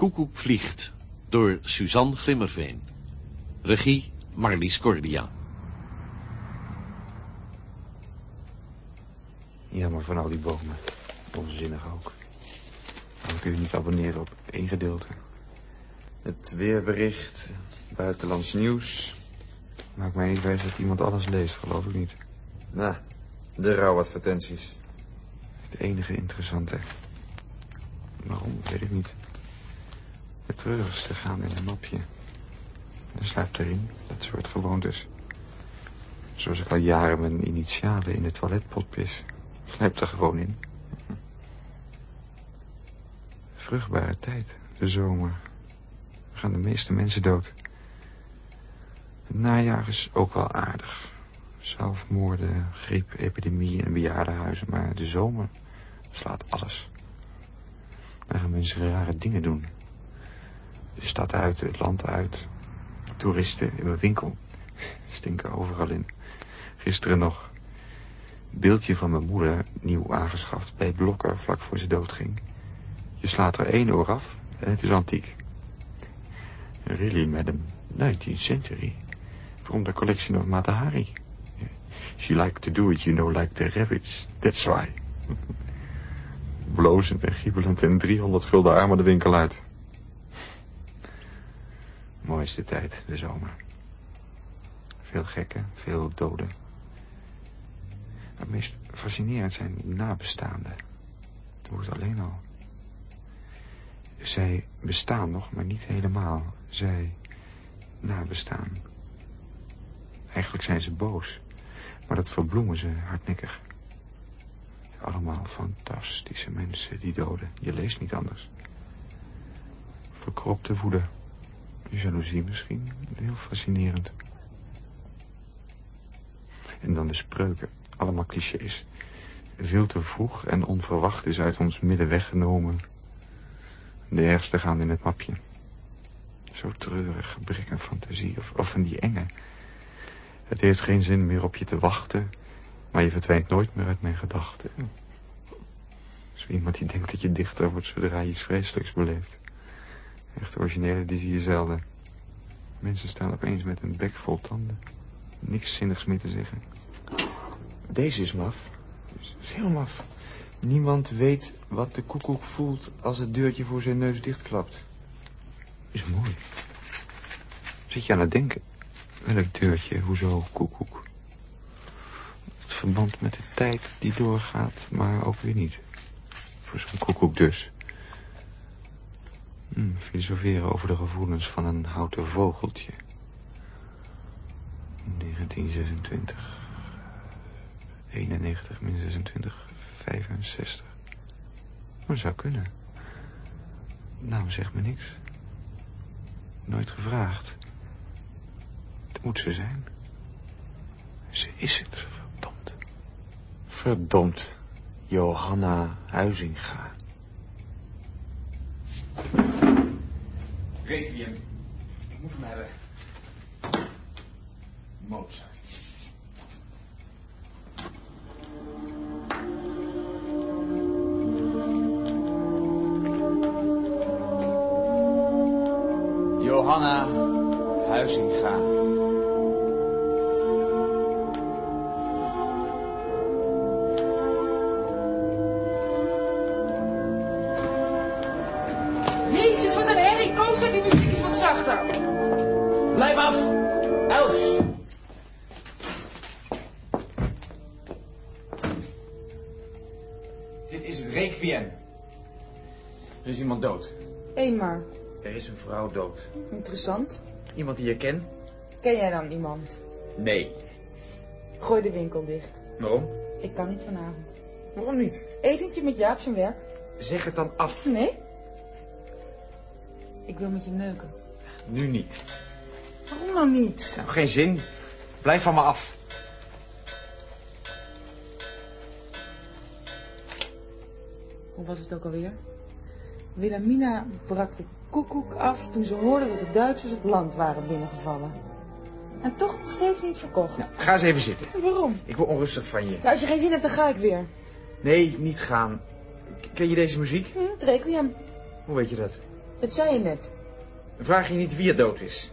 Koekoek vliegt door Suzanne Glimmerveen. Regie Marlies Cordia. Jammer van al die bomen. Onzinnig ook. Waarom kun je niet abonneren op één gedeelte? Het weerbericht, buitenlands nieuws. Maakt mij niet wijs dat iemand alles leest, geloof ik niet. Nou, de rouwadvertenties. Het enige interessante. Waarom, weet ik niet. Het treurigste gaan in een mapje. En sluipt erin, dat soort gewoontes. Zoals ik al jaren mijn initialen in de toiletpot pis. Sluipt er gewoon in. Vruchtbare tijd, de zomer. Er gaan de meeste mensen dood. Het najaar is ook wel aardig. Zelfmoorden, griep, epidemie en bejaardenhuizen. Maar de zomer slaat alles. Dan gaan mensen rare dingen doen. De stad uit, het land uit. Toeristen in mijn winkel. Stinken overal in. Gisteren nog. Beeldje van mijn moeder, nieuw aangeschaft bij Blokker vlak voor ze doodging. Je slaat er één oor af en het is antiek. Really, madam. 19th century. From the collection of Mata Hari. She liked to do it, you know, like the rabbits. That's why. Blozend en giebelend en 300 gulden armen de winkel uit. Mooiste tijd, de zomer. Veel gekken, veel doden. Het meest fascinerend zijn nabestaanden. Dat wordt alleen al. Zij bestaan nog, maar niet helemaal. Zij nabestaan. Eigenlijk zijn ze boos. Maar dat verbloemen ze hardnekkig. Allemaal fantastische mensen, die doden. Je leest niet anders. Verkropte woede. Jaloezie misschien. Heel fascinerend. En dan de spreuken. Allemaal clichés. Veel te vroeg en onverwacht is uit ons midden weggenomen. De ergste gaan in het mapje. Zo treurig, gebrek aan fantasie. Of, of van die enge. Het heeft geen zin meer op je te wachten. Maar je verdwijnt nooit meer uit mijn gedachten. Zo iemand die denkt dat je dichter wordt zodra je iets vreselijks beleeft. Echt originele, die zie je zelden. Mensen staan opeens met een bek vol tanden. Niks zinnigs meer te zeggen. Deze is maf. Is heel maf. Niemand weet wat de koekoek voelt als het deurtje voor zijn neus dichtklapt. Is mooi. Zit je aan het denken? Welk deurtje? Hoezo koekoek? Het verband met de tijd die doorgaat, maar ook weer niet. Voor zo'n koekoek dus. Hm, filosoferen over de gevoelens van een houten vogeltje. 1926. 91 min 26. 65. Dat zou kunnen. Nou, zeg me niks. Nooit gevraagd. Het moet ze zijn. Ze is het, verdomd. Verdomd. Johanna Huizinga. Requiem. Ik moet hem hebben. Mozart. Johanna Huizinga. Is Requiem. Er is iemand dood. Eén maar. Er is een vrouw dood. Interessant. Iemand die je kent? Ken jij dan iemand? Nee. Gooi de winkel dicht. Waarom? Ik kan niet vanavond. Waarom niet? Etentje met Jaap zijn werk? Zeg het dan af. Nee. Ik wil met je neuken. Nu niet. Waarom nou niet? Nou, geen zin. Blijf van me af. Hoe was het ook alweer? Wilhelmina brak de koekoek af toen ze hoorde dat de Duitsers het land waren binnengevallen. En toch nog steeds niet verkocht. Nou, ga eens even zitten. Waarom? Ik word onrustig van je. Nou, als je geen zin hebt, dan ga ik weer. Nee, niet gaan. Ken je deze muziek? Hm, het requiem. Hoe weet je dat? Dat zei je net. Vraag je niet wie er dood is?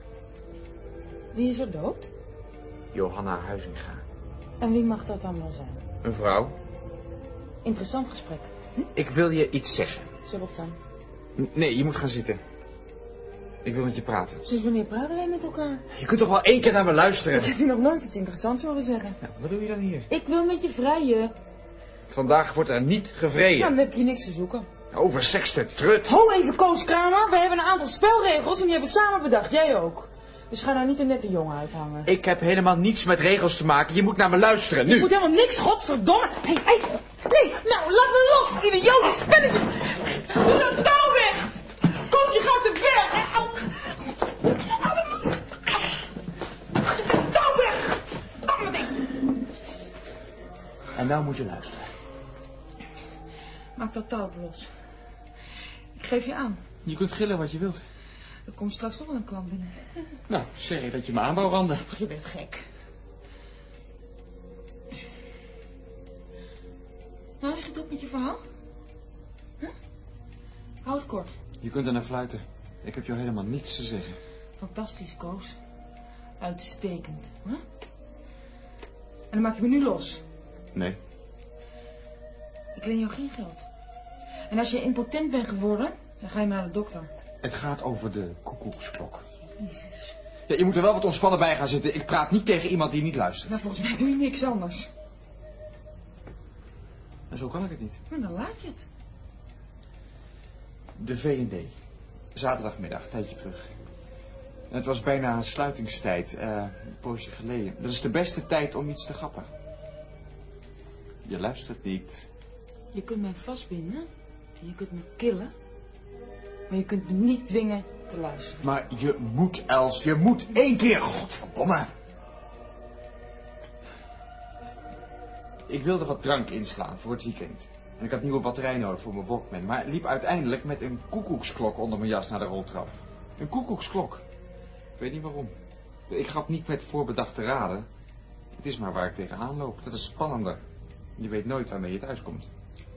Wie is er dood? Johanna Huizinga. En wie mag dat dan wel zijn? Een vrouw? Interessant gesprek. Ik wil je iets zeggen. Zo wat dan? N- Nee, je moet gaan zitten. Ik wil met je praten. Sinds wanneer praten wij met elkaar? Je kunt toch wel één keer naar me luisteren? Ik heb je nog nooit iets interessants horen zeggen. Ja, wat doe je dan hier? Ik wil met je vrijen. Vandaag wordt er niet Nou, gevreden. dan heb je hier niks te zoeken. Over seks te trut. Ho even, Koos Kramer. We hebben een aantal spelregels en die hebben we samen bedacht. Jij ook. Dus ga nou niet een nette jongen uithangen. Ik heb helemaal niets met regels te maken. Je moet naar me luisteren, Je nu. moet helemaal niks, godverdomme. Hé, hey, hey. Nee, nou, laat me los, idiote spelletjes. Doe dat touw weg. Koos, je gaat te ver. Au. Los. Doe dat touw weg. Domme ding. En nou moet je luisteren. Maak dat touw los. Ik geef je aan. Je kunt gillen wat je wilt. Er komt straks toch wel een klant binnen. Nou, zeg je dat je me aan wou randen. Je bent gek. Nou, schiet op met je verhaal. Huh? Houd kort. Je kunt er naar fluiten. Ik heb jou helemaal niets te zeggen. Fantastisch, Koos. Uitstekend. Huh? En dan maak je me nu los. Nee. Ik leen jou geen geld. En als je impotent bent geworden, dan ga je maar naar de dokter. Het gaat over de koekoeksklok. Ja, je moet er wel wat ontspannen bij gaan zitten. Ik praat niet tegen iemand die niet luistert. Nou, volgens mij doe je niks anders. En zo kan ik het niet. Maar dan laat je het. De V&D. Zaterdagmiddag, tijdje terug. En het was bijna sluitingstijd, eh, een poosje geleden. Dat is de beste tijd om iets te grappen. Je luistert niet. Je kunt mij vastbinden. En je kunt me killen. Maar je kunt me niet dwingen te luisteren. Maar je moet, Els, je moet één keer, godverdomme. Ik wilde wat drank inslaan voor het weekend. En ik had nieuwe batterij nodig voor mijn Walkman. Maar liep uiteindelijk met een koekoeksklok onder mijn jas naar de roltrap. Een koekoeksklok. Ik weet niet waarom. Ik ga niet met voorbedachte raden. Het is maar waar ik tegenaan loop. Dat is spannender. Je weet nooit waarmee je thuis komt.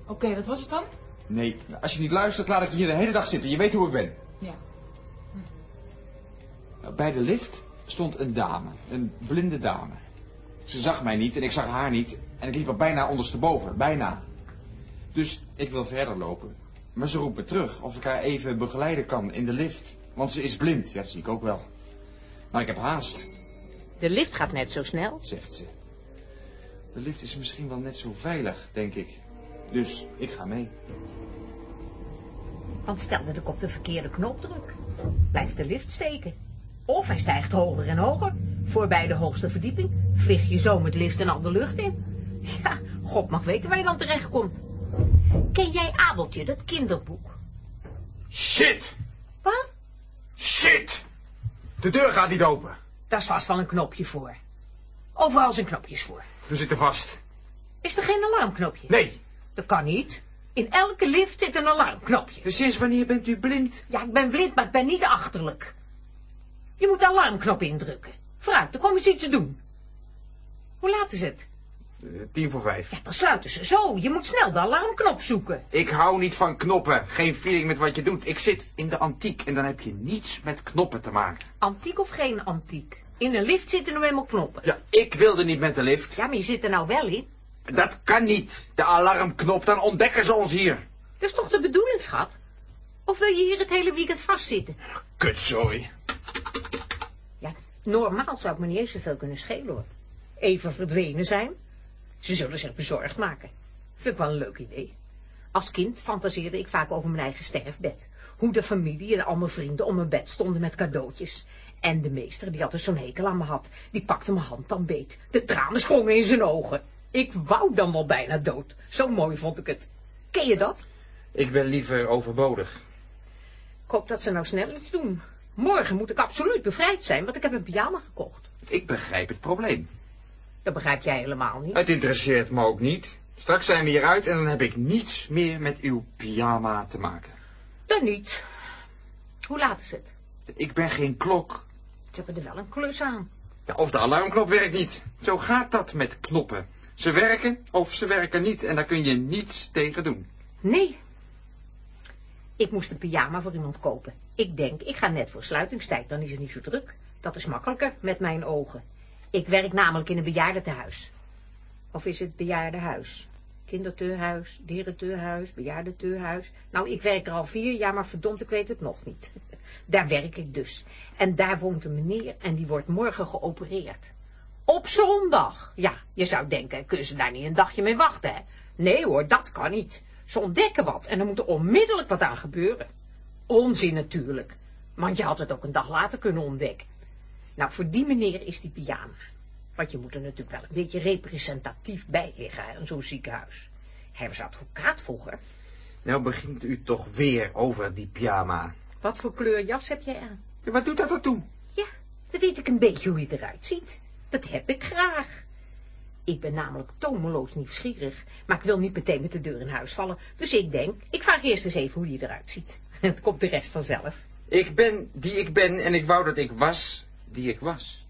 Oké, dat was het dan? Nee, als je niet luistert, laat ik je hier de hele dag zitten. Je weet hoe ik ben. Ja. Bij de lift stond een dame, een blinde dame. Ze zag mij niet en ik zag haar niet en ik liep al bijna ondersteboven, bijna. Dus ik wil verder lopen. Maar ze roept me terug of ik haar even begeleiden kan in de lift. Want ze is blind, ja dat zie ik ook wel. Maar ik heb haast, De lift gaat net zo snel. zegt ze. De lift is misschien wel net zo veilig, denk ik. Dus ik ga mee. Want stel dat ik op de verkeerde knop druk. Blijft de lift steken. Of hij stijgt hoger en hoger. Voorbij de hoogste verdieping. Vlieg je zo met lift een andere lucht in. Ja, God mag weten waar je dan terechtkomt. Ken jij Abeltje, dat kinderboek? Shit! Wat? Shit! De deur gaat niet open. Daar is vast wel een knopje voor. Overal zijn knopjes voor. We zitten vast. Is er geen alarmknopje? Nee. Dat kan niet. In elke lift zit een alarmknopje. Sinds wanneer bent u blind? Ja, ik ben blind, maar ik ben niet achterlijk. Je moet de alarmknop indrukken. Vooruit, dan kom eens iets te doen. Hoe laat is het? Eh, tien voor vijf. Ja, dan sluiten ze zo. Je moet snel de alarmknop zoeken. Ik hou niet van knoppen. Geen feeling met wat je doet. Ik zit in de antiek en dan heb je niets met knoppen te maken. Antiek of geen antiek? In een lift zitten nu eenmaal knoppen. Ja, ik wilde niet met de lift. Ja, maar je zit er nou wel in. Dat kan niet. De alarmknop, dan ontdekken ze ons hier. Dat is toch de bedoeling, schat? Of wil je hier het hele weekend vastzitten? Kutzooi. Ja, normaal zou ik me niet eens zoveel kunnen schelen, hoor. Even verdwenen zijn. Ze zullen zich bezorgd maken. Vind ik wel een leuk idee. Als kind fantaseerde ik vaak over mijn eigen sterfbed. Hoe de familie en al mijn vrienden om mijn bed stonden met cadeautjes. En de meester, die altijd zo'n hekel aan me had, die pakte mijn hand dan beet. De tranen sprongen in zijn ogen. Ik wou dan wel bijna dood. Zo mooi vond ik het. Ken je dat? Ik ben liever overbodig. Ik hoop dat ze nou snel iets doen. Morgen moet ik absoluut bevrijd zijn, want ik heb een pyjama gekocht. Ik begrijp het probleem. Dat begrijp jij helemaal niet. Het interesseert me ook niet. Straks zijn we hieruit en dan heb ik niets meer met uw pyjama te maken. Dan niet. Hoe laat is het? Ik ben geen klok. Ze hebben er wel een klus aan. Ja, of de alarmknop werkt niet. Zo gaat dat met knoppen. Ze werken of ze werken niet en daar kun je niets tegen doen. Nee. Ik moest een pyjama voor iemand kopen. Ik denk, ik ga net voor sluitingstijd, dan is het niet zo druk. Dat is makkelijker, met mijn ogen. Ik werk namelijk in een bejaardentehuis. Of is het bejaardenhuis? Kindertehuis, dierentehuis, bejaardentehuis. Nou, ik werk er al vier jaar, maar verdomd, ik weet het nog niet. Daar werk ik dus. En daar woont een meneer en die wordt morgen geopereerd. Op zondag. Ja, je zou denken, kunnen ze daar niet een dagje mee wachten, hè? Nee hoor, dat kan niet. Ze ontdekken wat en er moet er onmiddellijk wat aan gebeuren. Onzin natuurlijk, want je had het ook een dag later kunnen ontdekken. Nou, voor die meneer is die pyjama. Want je moet er natuurlijk wel een beetje representatief bij liggen hè, in zo'n ziekenhuis. Hij was advocaat vroeger. Nou begint u toch weer over die pyjama. Wat voor kleur jas heb jij aan? Ja, wat doet dat ertoe? Ja, dan weet ik een beetje hoe je eruit ziet. Dat heb ik graag. Ik ben namelijk tomeloos nieuwsgierig, maar ik wil niet meteen met de deur in huis vallen. Dus ik denk, ik vraag eerst eens even hoe je eruit ziet. Het komt de rest vanzelf. Ik ben die ik ben en ik wou dat ik was die ik was.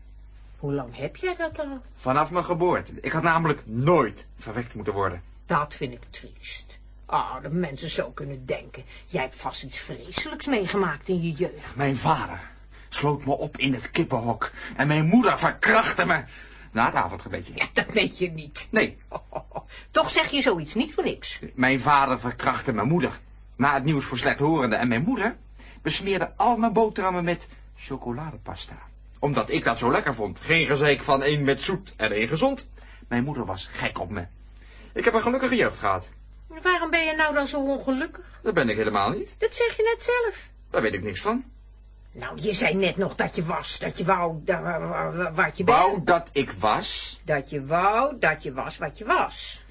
Hoe lang heb jij dat al? Vanaf mijn geboorte. Ik had namelijk nooit verwekt moeten worden. Dat vind ik triest. Ah, dat mensen zo kunnen denken. Jij hebt vast iets vreselijks meegemaakt in je jeugd. Mijn vader sloot me op in het kippenhok en mijn moeder verkrachtte me na het avondgebedje. Ja, dat weet je niet. Nee, Toch zeg je zoiets niet voor niks. mijn vader verkrachtte mijn moeder na het nieuws voor slechthorenden en mijn moeder besmeerde al mijn boterhammen met chocoladepasta. Omdat ik dat zo lekker vond. Geen gezeik van één met zoet en één gezond. Mijn moeder was gek op me. Ik heb een gelukkige jeugd gehad. Waarom ben je nou dan zo ongelukkig? Dat ben ik helemaal niet. Dat zeg je net zelf. Daar weet ik niks van. Nou, je zei net nog dat je was, dat je wou, da- wa- wa- wa- wat je bent. Wou dat ik was. Dat je wou, dat je was wat je was.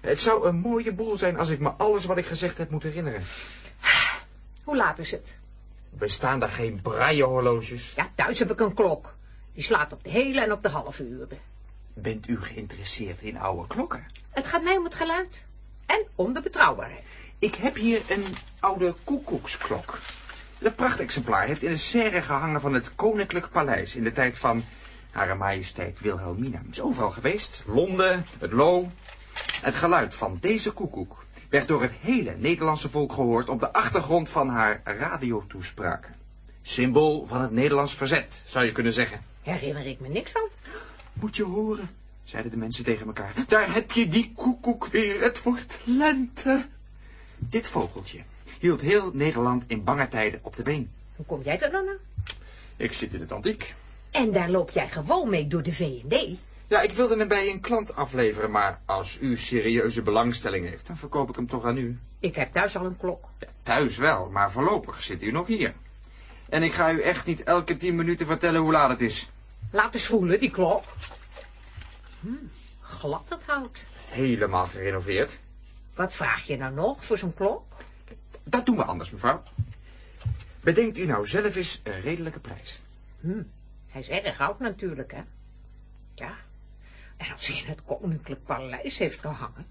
Het zou een mooie boel zijn als ik me alles wat ik gezegd heb moet herinneren. Hoe laat is het? Bestaan er geen braillehorloges? Ja, thuis heb ik een klok. Die slaat op de hele en op de halve uren. Bent u geïnteresseerd in oude klokken? Het gaat mij om het geluid. En om de betrouwbaarheid. Ik heb hier een oude koekoeksklok. Een prachtexemplaar heeft in de serre gehangen van het Koninklijk Paleis... in de tijd van Hare Majesteit Wilhelmina. Is overal geweest. Londen, het Loo. Het geluid van deze koekoek werd door het hele Nederlandse volk gehoord... op de achtergrond van haar radiotoespraken. Symbool van het Nederlands verzet, zou je kunnen zeggen. Herinner ik me niks van. Moet je horen, zeiden de mensen tegen elkaar. Daar heb je die koekoek weer, het wordt lente. Dit vogeltje hield heel Nederland in bange tijden op de been. Hoe kom jij er dan aan? Ik zit in het antiek. En daar loop jij gewoon mee door de V&D. Ja, ik wilde hem bij een klant afleveren, maar als u serieuze belangstelling heeft, dan verkoop ik hem toch aan u. Ik heb thuis al een klok. Ja, thuis wel, maar voorlopig zit u nog hier. En ik ga u echt niet elke tien minuten vertellen hoe laat het is. Laat eens voelen, die klok. Hm, glad het hout. Helemaal gerenoveerd. Wat vraag je nou nog voor zo'n klok? Dat doen we anders, mevrouw. Bedenkt u nou zelf eens een redelijke prijs. Hm, hij is erg oud natuurlijk, hè? Ja, en als hij in het koninklijk paleis heeft gehangen.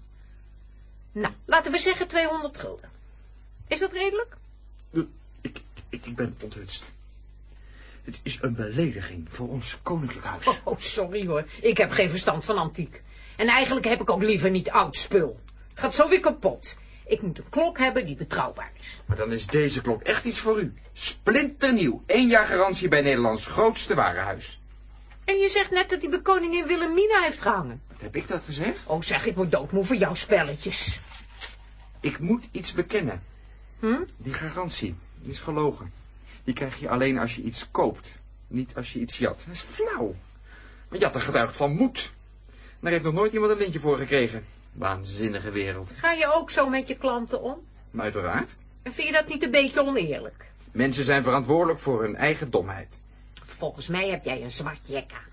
Nou, laten we zeggen 200 gulden. Is dat redelijk? Ik, ik, ik ben onthutst. Het is een belediging voor ons koninklijk huis. Oh, oh, sorry hoor, ik heb geen verstand van antiek. En eigenlijk heb ik ook liever niet oud spul. Het gaat zo weer kapot. Ik moet een klok hebben die betrouwbaar is. Maar dan is deze klok echt iets voor u. Splinternieuw. Eén jaar garantie bij Nederlands grootste warenhuis. En je zegt net dat hij bij koningin Wilhelmina heeft gehangen. Wat heb ik dat gezegd? Oh zeg, ik word doodmoe voor jouw spelletjes. Ik moet iets bekennen. Hm? Die garantie die is gelogen. Die krijg je alleen als je iets koopt. Niet als je iets jat. Dat is flauw. Maar jatten getuigt van moed. Daar heeft nog nooit iemand een lintje voor gekregen. Waanzinnige wereld. Ga je ook zo met je klanten om? Uiteraard. En vind je dat niet een beetje oneerlijk? Mensen zijn verantwoordelijk voor hun eigen domheid. Volgens mij heb jij een zwart jek aan.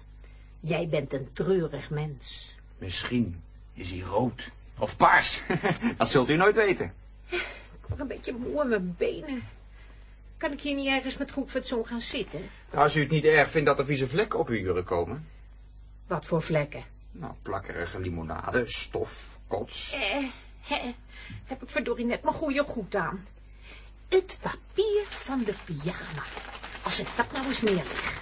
Jij bent een treurig mens. Misschien is hij rood. Of paars. dat zult u nooit weten. Ik word een beetje moe in mijn benen. Kan ik hier niet ergens met goed fatsoen gaan zitten? Als u het niet erg vindt dat er vieze vlekken op uw uren komen. Wat voor vlekken? Nou, plakkerige limonade, stof, kots. Eh, hè, heb ik verdorie net mijn goede goed aan. Het papier van de pyjama. Als ik dat nou eens neerleg.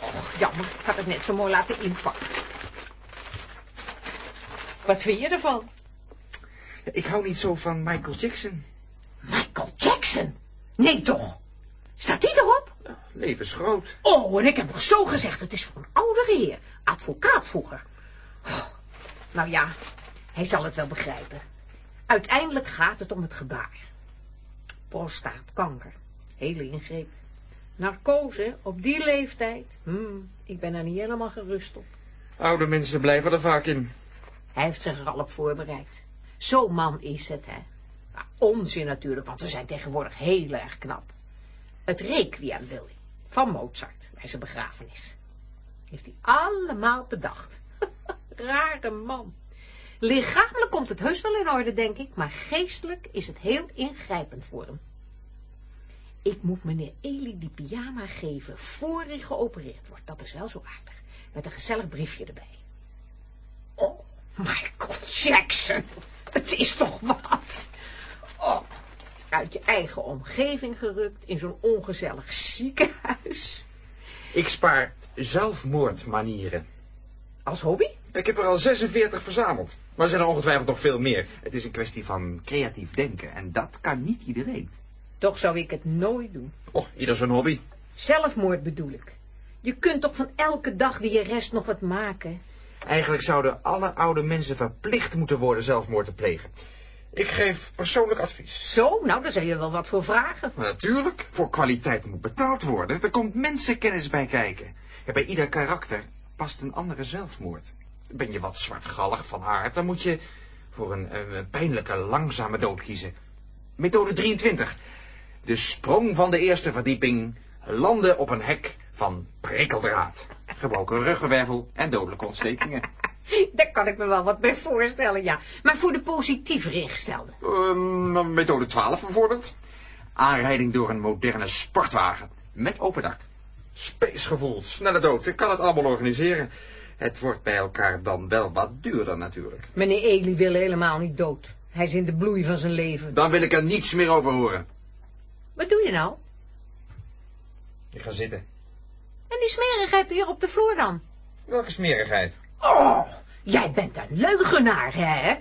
Och, jammer, ik had het net zo mooi laten inpakken. Wat vind je ervan? Ik hou niet zo van Michael Jackson. Michael Jackson? Nee, toch? Staat die erop? Levensgroot. Oh, en ik heb nog zo gezegd, het is voor een oudere heer. Advocaat vroeger. Oh, nou ja, hij zal het wel begrijpen. Uiteindelijk gaat het om het gebaar. Prostaatkanker. Hele ingreep. Narcose op die leeftijd. Hmm, ik ben er niet helemaal gerust op. Oude mensen blijven er vaak in. Hij heeft zich er al op voorbereid. Zo'n man is het, hè. Maar onzin natuurlijk, want ze zijn tegenwoordig heel erg knap. Het requiem wil hij, van Mozart, bij zijn begrafenis. Heeft hij allemaal bedacht. Rare man. Lichamelijk komt het heus wel in orde, denk ik, maar geestelijk is het heel ingrijpend voor hem. Ik moet meneer Eli die pyjama geven voor hij geopereerd wordt. Dat is wel zo aardig. Met een gezellig briefje erbij. Oh, Michael Jackson. Het is toch wat. Oh, uit je eigen omgeving gerukt in zo'n ongezellig ziekenhuis. Ik spaar zelfmoordmanieren. Als hobby? Ik heb er al 46 verzameld. Maar er zijn er ongetwijfeld nog veel meer. Het is een kwestie van creatief denken. En dat kan niet iedereen. Toch zou ik het nooit doen. Och, ieder zijn hobby. Zelfmoord bedoel ik. Je kunt toch van elke dag die je rest nog wat maken? Eigenlijk zouden alle oude mensen verplicht moeten worden zelfmoord te plegen. Ik geef persoonlijk advies. Zo, nou, daar zou je wel wat voor vragen. Maar natuurlijk, voor kwaliteit moet betaald worden. Er komt mensenkennis bij kijken. Bij ieder karakter past een andere zelfmoord. Ben je wat zwartgallig van aard, dan moet je voor een, een pijnlijke, langzame dood kiezen. Methode 23. De sprong van de eerste verdieping, landen op een hek van prikkeldraad. Gebroken ruggenwervel en dodelijke ontstekingen. Daar kan ik me wel wat bij voorstellen, ja. Maar voor de positiever ingestelde. Ehm, methode 12 bijvoorbeeld. Aanrijding door een moderne sportwagen met open dak. Spacegevoel, snelle dood. Ik kan het allemaal organiseren. Het wordt bij elkaar dan wel wat duurder natuurlijk. Meneer Eli wil helemaal niet dood. Hij is in de bloei van zijn leven. Dan wil ik er niets meer over horen. Wat doe je nou? Ik ga zitten. En die smerigheid hier op de vloer dan? Welke smerigheid? Oh, jij bent een leugenaar, hè?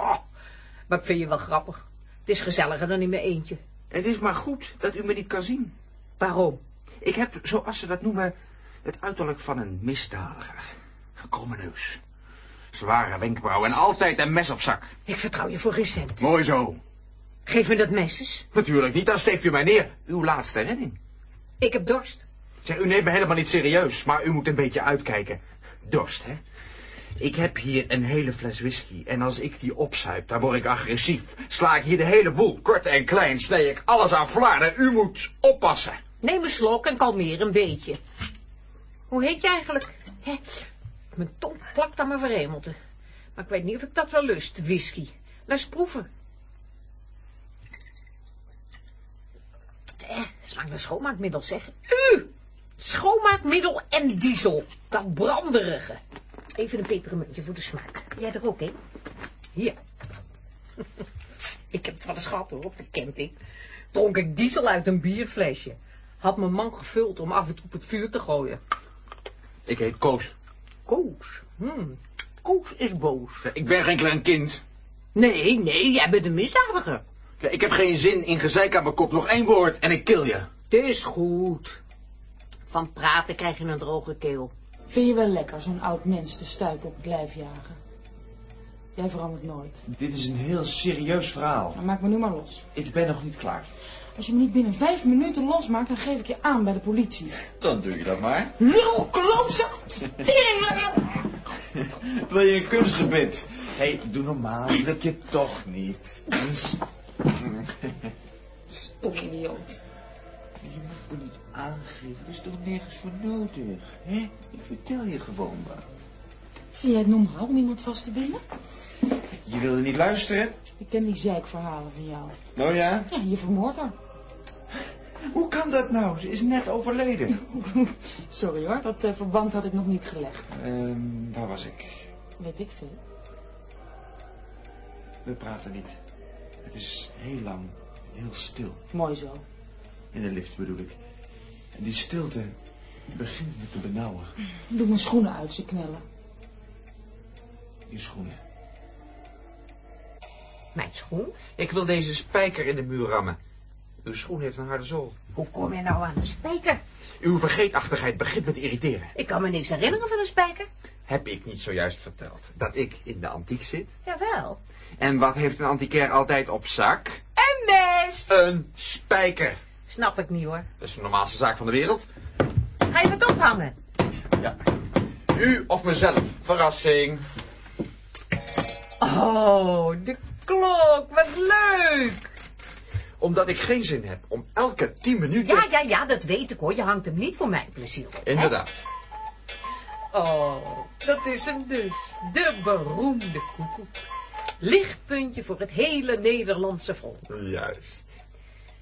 maar ik vind je wel grappig. Het is gezelliger dan in mijn eentje. Het is maar goed dat u me niet kan zien. Waarom? Ik heb, zoals ze dat noemen, het uiterlijk van een misdadiger. Een kromme neus. Zware wenkbrauwen en altijd een mes op zak. Ik vertrouw je voor geen cent. Mooi zo. Geef me dat mes eens. Natuurlijk niet, dan steekt u mij neer. Uw laatste redding. Ik heb dorst. Zeg, u neemt me helemaal niet serieus, maar u moet een beetje uitkijken. Dorst, hè? Ik heb hier een hele fles whisky en als ik die opzuip, dan word ik agressief. Sla ik hier de hele boel, kort en klein, snij ik alles aan flarden. U moet oppassen. Neem een slok en kalmeer een beetje. Hoe heet je eigenlijk? Mijn tong plakt aan mijn verhemelte. Maar ik weet niet of ik dat wel lust, whisky. Laat eens proeven. Eh, smaakt naar schoonmaakmiddel, zeg. U! Schoonmaakmiddel en diesel. Dat branderige. Even een pepermuntje voor de smaak. Jij er ook, hè? Hier. ik heb het wel eens gehad, hoor, op de camping. Dronk ik diesel uit een bierflesje. Had mijn man gevuld om af en toe op het vuur te gooien. Ik heet Koos. Koos. Hmm. Koos is boos. Ik ben geen klein kind. Nee, nee, jij bent een misdadiger. Ja, ik heb geen zin in gezeik aan mijn kop. Nog één woord en ik kill je. Het is goed. Van praten krijg je een droge keel. Vind je wel lekker zo'n oud mens te stuipen op het lijf jagen? Jij verandert nooit. Dit is een heel serieus verhaal. Nou, maak me nu maar los. Ik ben nog niet klaar. Als je me niet binnen vijf minuten losmaakt, dan geef ik je aan bij de politie. Dan doe je dat maar. Lul, klootzak. Wil je een kunstgebied? Hé, hey, doe normaal. Lukt je toch niet. Stom idioot. Je moet me niet aangeven. Er is toch nergens voor nodig, hè? Ik vertel je gewoon wat. Vind jij het normaal om iemand vast te binden? Je wilde niet luisteren? Ik ken die zeikverhalen van jou. Nou ja? Ja, je vermoordt haar. Hoe kan dat nou? Ze is net overleden. Sorry hoor, dat eh, verband had ik nog niet gelegd. Ehm, waar was ik? Weet ik veel. We praten niet. Het is heel lang, heel stil. Mooi zo. In de lift bedoel ik. En die stilte begint me te benauwen. Doe mijn schoenen uit, ze knellen. Je schoenen. Mijn schoen? Ik wil deze spijker in de muur rammen. Uw schoen heeft een harde zool. Hoe kom je nou aan een spijker? Uw vergeetachtigheid begint me te irriteren. Ik kan me niks herinneren van een spijker. Heb ik niet zojuist verteld dat ik in de antiek zit? Jawel. En wat heeft een antiquair altijd op zak? Een mes! Een spijker. Snap ik niet hoor. Dat is de normaalste zaak van de wereld. Ga je wat ophangen? Ja. U of mezelf. Verrassing. Oh, de klok. Wat leuk. Omdat ik geen zin heb om elke tien minuten... Ja, ja, ja, dat weet ik hoor. Je hangt hem niet voor mijn plezier op. hè? Inderdaad. Oh, dat is hem dus. De beroemde koekoek. Lichtpuntje voor het hele Nederlandse volk. Juist.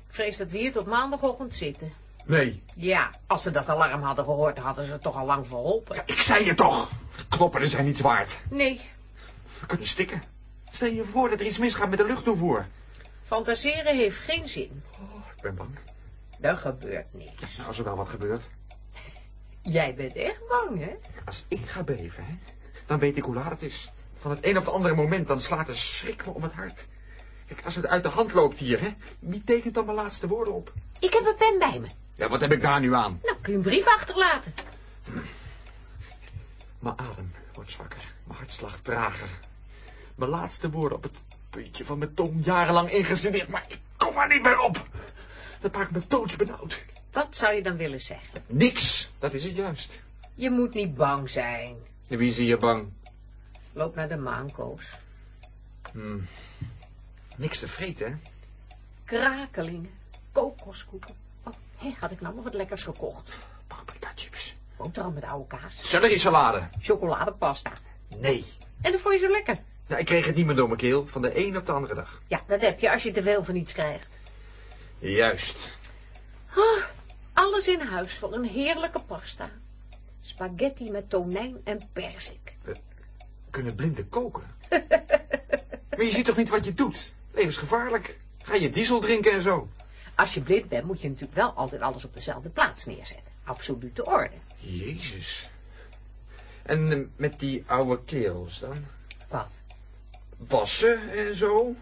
Ik vrees dat we hier tot maandagochtend zitten. Nee. Ja, als ze dat alarm hadden gehoord, hadden ze het toch al lang verholpen. Ik zei je toch. Knoppen zijn niets waard. Nee, We kunnen stikken. Stel je voor dat er iets misgaat met de luchttoevoer. Fantaseren heeft geen zin. Oh, ik ben bang. Er gebeurt niks. Nou, als er wel wat gebeurt. Jij bent echt bang, hè? Als ik ga beven, hè, dan weet ik hoe laat het is. Van het een op het andere moment, dan slaat de schrik me om het hart. Kijk, als het uit de hand loopt hier, hè, wie tekent dan mijn laatste woorden op? Ik heb een pen bij me. Ja, wat heb ik daar nu aan? Nou, kun je een brief achterlaten. Mijn adem wordt zwakker, mijn hartslag trager. Mijn laatste woorden op het puntje van mijn tong jarenlang ingestudeerd, maar ik kom er niet meer op. Dat maakt me doodsbenauwd. Wat zou je dan willen zeggen? Niks, dat is het juist. Je moet niet bang zijn. Wie zie je bang? Loop naar de maankoos. Hmm. Niks te vreten, hè? Krakelingen, kokoskoeken. Oh, hé, had ik nou nog wat lekkers gekocht? Paprika chips. Boterham met oude kaas. Celery salade. Chocoladepasta. Nee. En dat vond je zo lekker. Nou, ik kreeg het niet meer door mijn keel, van de een op de andere dag. Ja, dat heb je als je te veel van iets krijgt. Juist. Ah, alles in huis voor een heerlijke pasta. Spaghetti met tonijn en perzik. Kunnen blinden koken? maar je ziet toch niet wat je doet? Levensgevaarlijk. Ga je diesel drinken en zo? Als je blind bent, moet je natuurlijk wel altijd alles op dezelfde plaats neerzetten. Absolute orde. Jezus. En eh, met die oude kerels dan? Wat? Wassen en zo?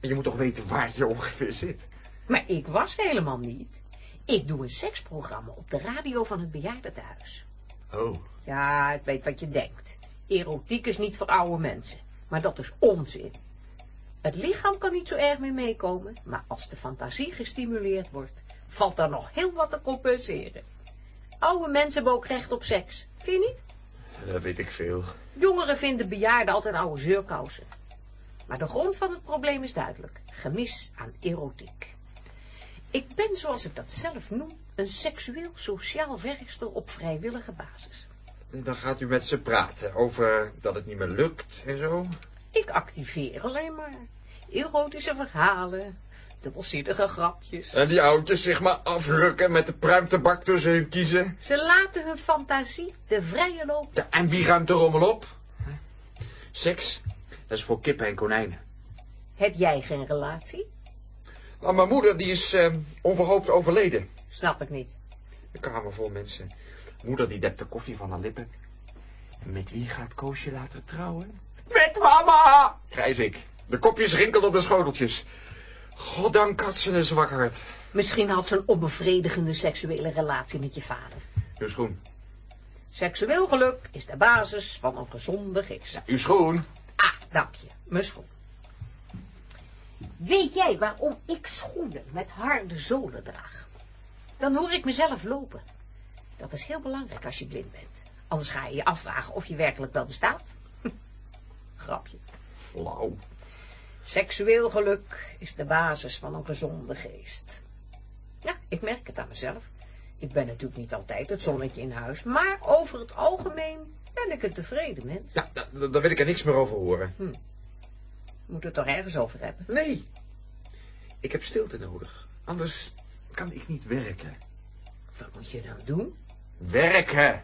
En je moet toch weten waar je ongeveer zit? Maar ik was helemaal niet. Ik doe een seksprogramma op de radio van het bejaardentehuis. Oh. Ja, ik weet wat je denkt. Erotiek is niet voor oude mensen. Maar dat is onzin. Het lichaam kan niet zo erg meer meekomen, maar als de fantasie gestimuleerd wordt, valt er nog heel wat te compenseren. Oude mensen hebben ook recht op seks. Vind je niet? Dat weet ik veel. Jongeren vinden bejaarden altijd oude zeurkousen. Maar de grond van het probleem is duidelijk. Gemis aan erotiek. Ik ben, zoals ik dat zelf noem, een seksueel sociaal werkster op vrijwillige basis. Dan gaat u met ze praten over dat het niet meer lukt en zo. Ik activeer alleen maar. Erotische verhalen, dubbelzinnige grapjes. En die oudjes zich maar afrukken met de pruimtebak tussen hun kiezen. Ze laten hun fantasie de vrije loop. En wie ruimt de rommel op? Seks, dat is voor kippen en konijnen. Heb jij geen relatie? Maar mijn moeder, die is eh, onverhoopt overleden. Snap ik niet. Een kamer vol mensen. Moeder, die dept de koffie van haar lippen. En met wie gaat Koosje later trouwen? Met mama! Krijs ik. De kopjes rinkelden op de schoteltjes. Goddank had ze een zwak hart. Misschien had ze een onbevredigende seksuele relatie met je vader. Uw schoen. Seksueel geluk is de basis van een gezonde geest. Uw schoen. Ah, dank je. Mijn. Weet jij waarom ik schoenen met harde zolen draag? Dan hoor ik mezelf lopen. Dat is heel belangrijk als je blind bent. Anders ga je je afvragen of je werkelijk wel bestaat. Grapje. Flauw. Seksueel geluk is de basis van een gezonde geest. Ja, ik merk het aan mezelf. Ik ben natuurlijk niet altijd het zonnetje in huis, maar over het algemeen ben ik een tevreden mens. Ja, da- daar wil ik er niks meer over horen. Moet het toch ergens over hebben? Nee. Ik heb stilte nodig. Anders kan ik niet werken. Wat moet je dan doen? Werken.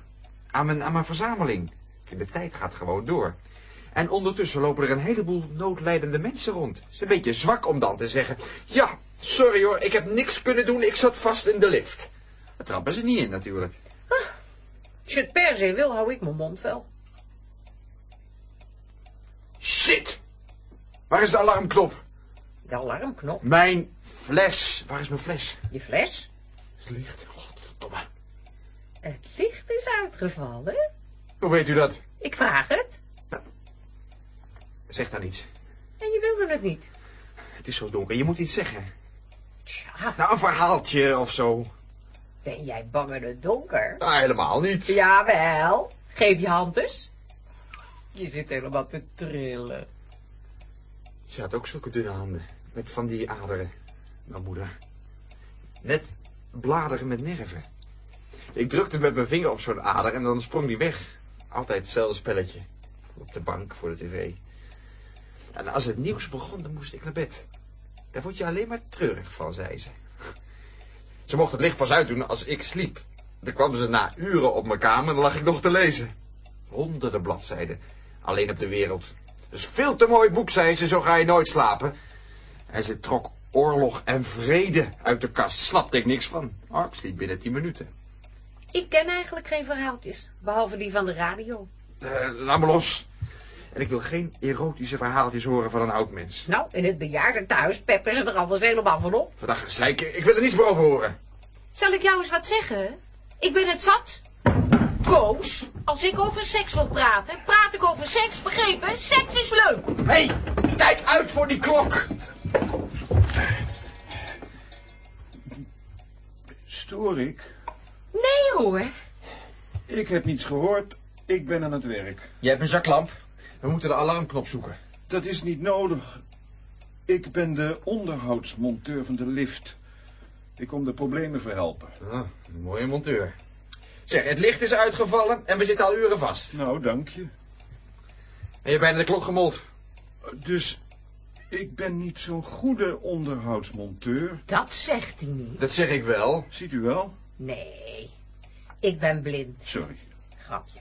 Aan mijn, aan mijn verzameling. De tijd gaat gewoon door. En ondertussen lopen er een heleboel noodlijdende mensen rond. Het is een beetje zwak om dan te zeggen... Ja, sorry hoor, ik heb niks kunnen doen, ik zat vast in de lift. Daar trappen ze niet in natuurlijk. Als je het per se wil, hou ik mijn mond wel. Shit! Waar is de alarmknop? De alarmknop. Mijn fles. Waar is mijn fles? Je fles? Het licht. Godverdomme. Het licht is uitgevallen. Hoe weet u dat? Ik vraag het. Zeg dan iets. En je wilde het niet. Het is zo donker. Je moet iets zeggen. Tja, Nou, een verhaaltje of zo. Ben jij bang in het donker? Nou, helemaal niet. Jawel. Geef je hand eens. Je zit helemaal te trillen. Ze had ook zulke dunne handen. Met van die aderen. Mijn moeder. Net bladeren met nerven. Ik drukte met mijn vinger op zo'n ader en dan sprong die weg. Altijd hetzelfde spelletje. Op de bank voor de tv. En als het nieuws begon, dan moest ik naar bed. Daar word je alleen maar treurig van, zei ze. Ze mocht het licht pas uitdoen als ik sliep. Dan kwam ze na uren op mijn kamer en dan lag ik nog te lezen. Honderden bladzijden. Alleen op de wereld. Dus veel te mooi boek, zei ze, zo ga je nooit slapen. En ze trok oorlog en vrede uit de kast. Snapte ik niks van. Oh, ik sliep binnen tien minuten. Ik ken eigenlijk geen verhaaltjes, behalve die van de radio. Eh, laat me los. En ik wil geen erotische verhaaltjes horen van een oud mens. Nou, in het bejaardentehuis peppen ze er anders helemaal van op. Vandaag gezeik, ik wil er niets meer over horen. Zal ik jou eens wat zeggen? Ik ben het zat. Koos, als ik over seks wil praten, praat ik over seks, begrepen? Seks is leuk. Hé, hey, kijk uit voor die klok. Stoor ik? Nee hoor. Ik heb niets gehoord. Ik ben aan het werk. Je hebt een zaklamp. We moeten de alarmknop zoeken. Dat is niet nodig. Ik ben de onderhoudsmonteur van de lift. Ik kom de problemen verhelpen. Ah, een mooie monteur. Zeg, het licht is uitgevallen en we zitten al uren vast. Nou, dank je. En je bijna de klok gemold. Dus ik ben niet zo'n goede onderhoudsmonteur. Dat zegt hij niet. Dat zeg ik wel. Ziet u wel? Nee, ik ben blind. Sorry. Grapje.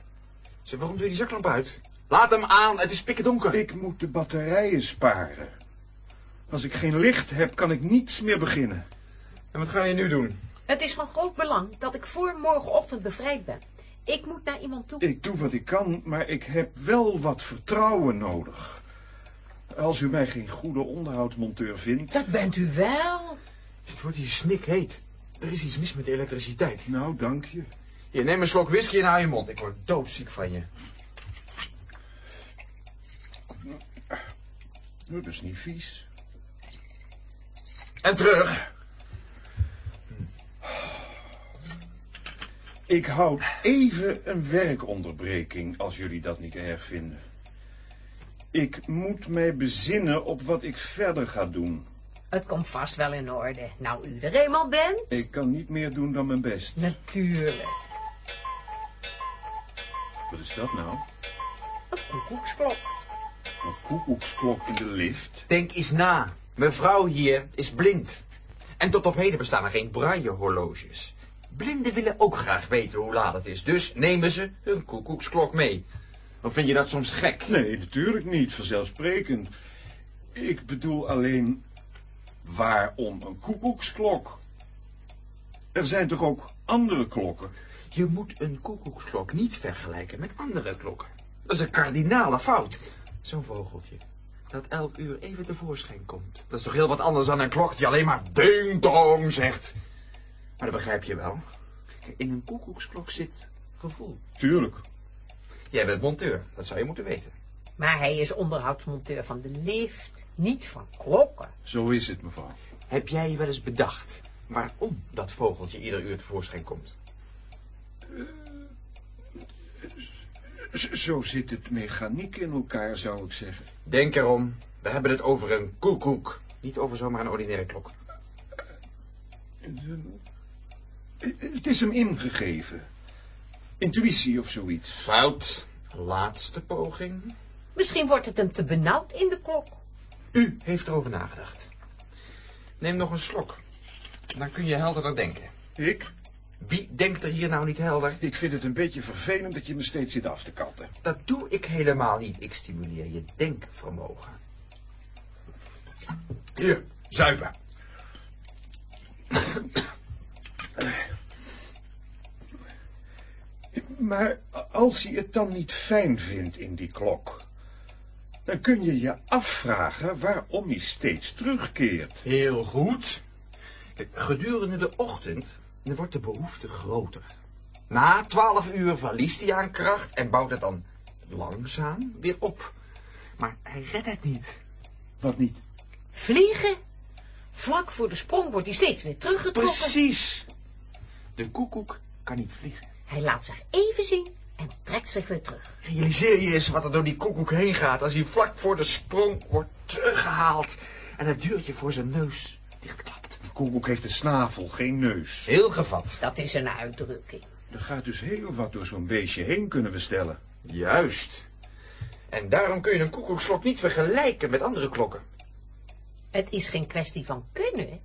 Zeg, waarom doe je die zaklamp uit? Laat hem aan, het is pikken donker. Ik moet de batterijen sparen. Als ik geen licht heb, kan ik niets meer beginnen. En wat ga je nu doen? Het is van groot belang dat ik voor morgenochtend bevrijd ben. Ik moet naar iemand toe. Ik doe wat ik kan, maar ik heb wel wat vertrouwen nodig. Als u mij geen goede onderhoudsmonteur vindt... Dat bent u wel. Het wordt hier snikheet. Er is iets mis met de elektriciteit. Nou, dank je. Hier, neem een slok whisky en hou je mond. Ik word doodziek van je. Dat is niet vies. En terug. Ik houd even een werkonderbreking, als jullie dat niet erg vinden. Ik moet mij bezinnen op wat ik verder ga doen. Het komt vast wel in orde. Nou, u er eenmaal bent. Ik kan niet meer doen dan mijn best. Natuurlijk. Wat is dat nou? Een koekoeksklok. Een koekoeksklok in de lift? Denk eens na. Mevrouw hier is blind. En tot op heden bestaan er geen braillehorloges. Blinden willen ook graag weten hoe laat het is. Dus nemen ze hun koekoeksklok mee. Of vind je dat soms gek? Nee, natuurlijk niet, vanzelfsprekend. Ik bedoel alleen, waarom een koekoeksklok? Er zijn toch ook andere klokken? Je moet een koekoeksklok niet vergelijken met andere klokken. Dat is een kardinale fout. Zo'n vogeltje, dat elk uur even tevoorschijn komt. Dat is toch heel wat anders dan een klok die alleen maar ding-dong zegt. Maar dat begrijp je wel. In een koekoeksklok zit gevoel. Tuurlijk. Jij bent monteur, dat zou je moeten weten. Maar hij is onderhoudsmonteur van de lift, niet van klokken. Zo is het, mevrouw. Heb jij je wel eens bedacht waarom dat vogeltje ieder uur tevoorschijn komt? Z- Zo zit het mechaniek in elkaar, zou ik zeggen. Denk erom, we hebben het over een koekoek. Niet over zomaar een ordinaire klok. Het is hem ingegeven. Intuïtie of zoiets. Fout. Laatste poging. Misschien wordt het hem te benauwd in de klok. U heeft erover nagedacht. Neem nog een slok. Dan kun je helderder denken. Ik? Wie denkt er hier nou niet helder? Ik vind het een beetje vervelend dat je me steeds zit af te katten. Dat doe ik helemaal niet. Ik stimuleer je denkvermogen. Hier, zuipen. Maar als hij het dan niet fijn vindt in die klok... dan kun je je afvragen waarom hij steeds terugkeert. Heel goed. Kijk, gedurende de ochtend wordt de behoefte groter. Na twaalf uur verliest hij aan kracht en bouwt het dan langzaam weer op. Maar hij redt het niet. Wat niet? Vliegen? Vlak voor de sprong wordt hij steeds weer teruggetrokken. Precies. De koekoek kan niet vliegen. Hij laat zich even zien en trekt zich weer terug. Realiseer je eens wat er door die koekoek heen gaat als hij vlak voor de sprong wordt teruggehaald en het deurtje voor zijn neus dichtklapt. De koekoek heeft een snavel, geen neus. Heel gevat. Dat is een uitdrukking. Er gaat dus heel wat door zo'n beestje heen, kunnen we stellen. Juist. En daarom kun je een koekoekslok niet vergelijken met andere klokken. Het is geen kwestie van kunnen.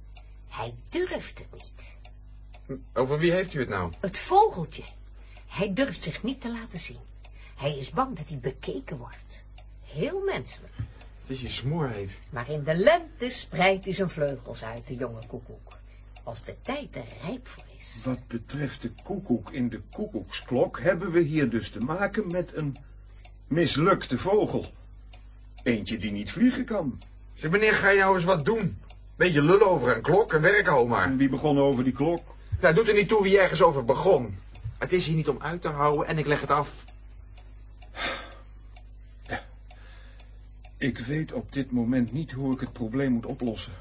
Hij durft het niet. Over wie heeft u het nou? Het vogeltje. Hij durft zich niet te laten zien. Hij is bang dat hij bekeken wordt. Heel menselijk. Het is je smoorheid. Maar in de lente spreidt hij zijn vleugels uit, de jonge koekoek. Als de tijd er rijp voor is. Wat betreft de koekoek in de koekoeksklok hebben we hier dus te maken met een mislukte vogel. Eentje die niet vliegen kan. Zeg, meneer, ga je nou eens wat doen? Beetje lullen over een klok en werk hou maar. En wie begon over die klok? Nou, doet er niet toe wie ergens over begon. Het is hier niet om uit te houden en ik leg het af. Ik weet op dit moment niet hoe ik het probleem moet oplossen.